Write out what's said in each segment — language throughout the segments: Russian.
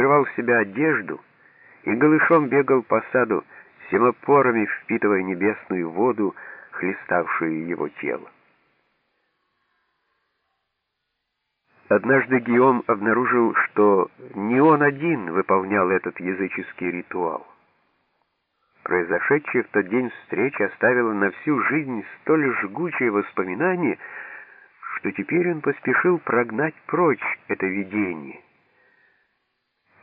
срывал с себя одежду и голышом бегал по саду, всеми порами впитывая небесную воду, хлеставшую его тело. Однажды Гийом обнаружил, что не он один выполнял этот языческий ритуал. Произошедшая в тот день встреча оставила на всю жизнь столь жгучее воспоминание, что теперь он поспешил прогнать прочь это видение.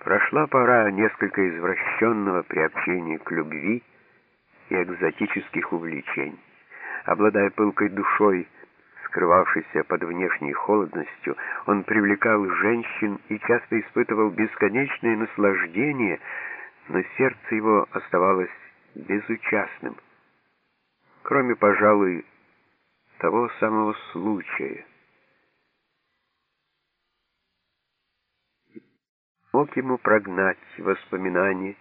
Прошла пора несколько извращенного приобщения к любви и экзотических увлечений. Обладая пылкой душой, скрывавшийся под внешней холодностью, он привлекал женщин и часто испытывал бесконечное наслаждение, но сердце его оставалось безучастным, кроме, пожалуй, того самого случая. Мог ему прогнать воспоминания,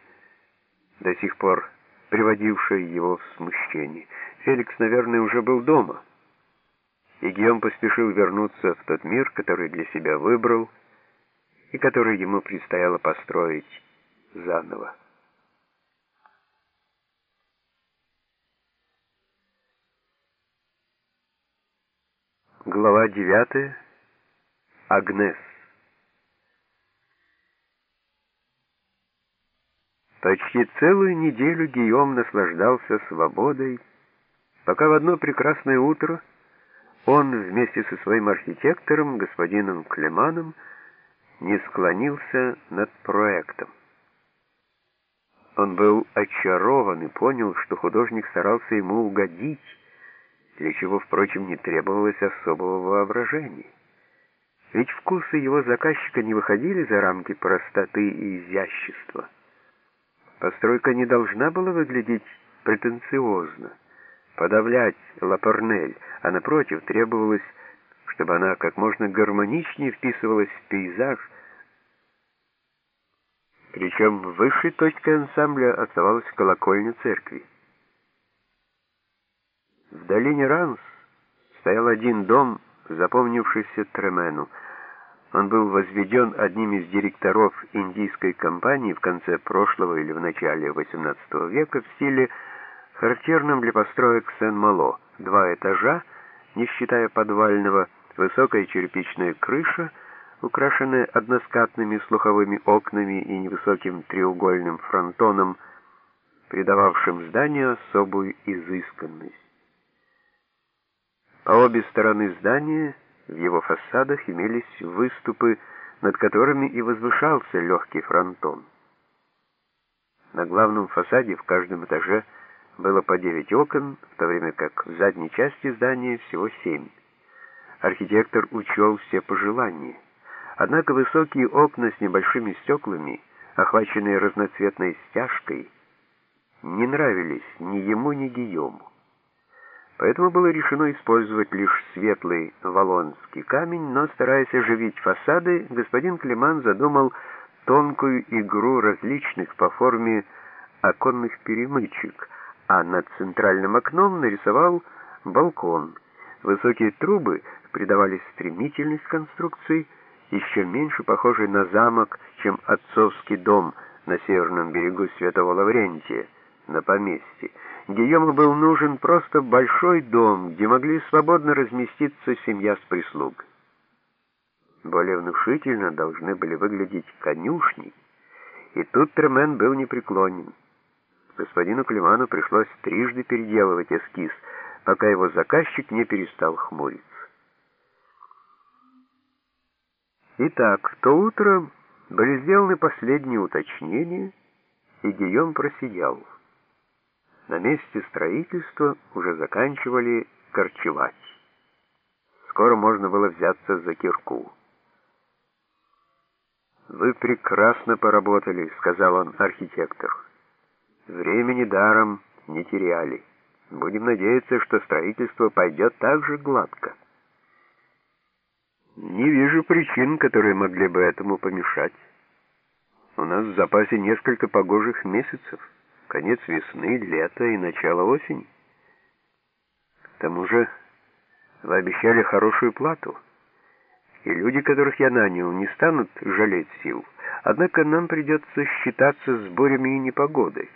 до сих пор приводившие его в смущение. Феликс, наверное, уже был дома и Гийом поспешил вернуться в тот мир, который для себя выбрал и который ему предстояло построить заново. Глава 9. Агнес. Почти целую неделю Гийом наслаждался свободой, пока в одно прекрасное утро он вместе со своим архитектором, господином Клеманом, не склонился над проектом. Он был очарован и понял, что художник старался ему угодить, для чего, впрочем, не требовалось особого воображения. Ведь вкусы его заказчика не выходили за рамки простоты и изящества. Постройка не должна была выглядеть претенциозно подавлять Лапорнель, а напротив требовалось, чтобы она как можно гармоничнее вписывалась в пейзаж, причем высшей точкой ансамбля оставалась колокольня церкви. В долине Ранс стоял один дом, запомнившийся Тремену. Он был возведен одним из директоров индийской компании в конце прошлого или в начале XVIII века в стиле характерным для построек Сен-Мало. Два этажа, не считая подвального, высокая черепичная крыша, украшенная односкатными слуховыми окнами и невысоким треугольным фронтоном, придававшим зданию особую изысканность. По обе стороны здания в его фасадах имелись выступы, над которыми и возвышался легкий фронтон. На главном фасаде в каждом этаже – было по девять окон, в то время как в задней части здания всего семь. Архитектор учел все пожелания. Однако высокие окна с небольшими стеклами, охваченные разноцветной стяжкой, не нравились ни ему, ни Гийому. Поэтому было решено использовать лишь светлый валонский камень, но, стараясь оживить фасады, господин Климан задумал тонкую игру различных по форме оконных перемычек — а над центральным окном нарисовал балкон. Высокие трубы придавали стремительность конструкции, еще меньше похожий на замок, чем отцовский дом на северном берегу Святого Лаврентия, на поместье. Гийому был нужен просто большой дом, где могли свободно разместиться семья с прислугой. Более внушительно должны были выглядеть конюшни, и тут Тремен был непреклонен. Господину Климану пришлось трижды переделывать эскиз, пока его заказчик не перестал хмуриться. Итак, то утро были сделаны последние уточнения, и Гийом просиял. На месте строительства уже заканчивали корчевать. Скоро можно было взяться за кирку. «Вы прекрасно поработали», — сказал он архитектору. Времени даром не теряли. Будем надеяться, что строительство пойдет так же гладко. Не вижу причин, которые могли бы этому помешать. У нас в запасе несколько погожих месяцев. Конец весны, лето и начало осени. К тому же вы обещали хорошую плату. И люди, которых я нанял, не станут жалеть сил — Однако нам придется считаться с бурями и непогодой.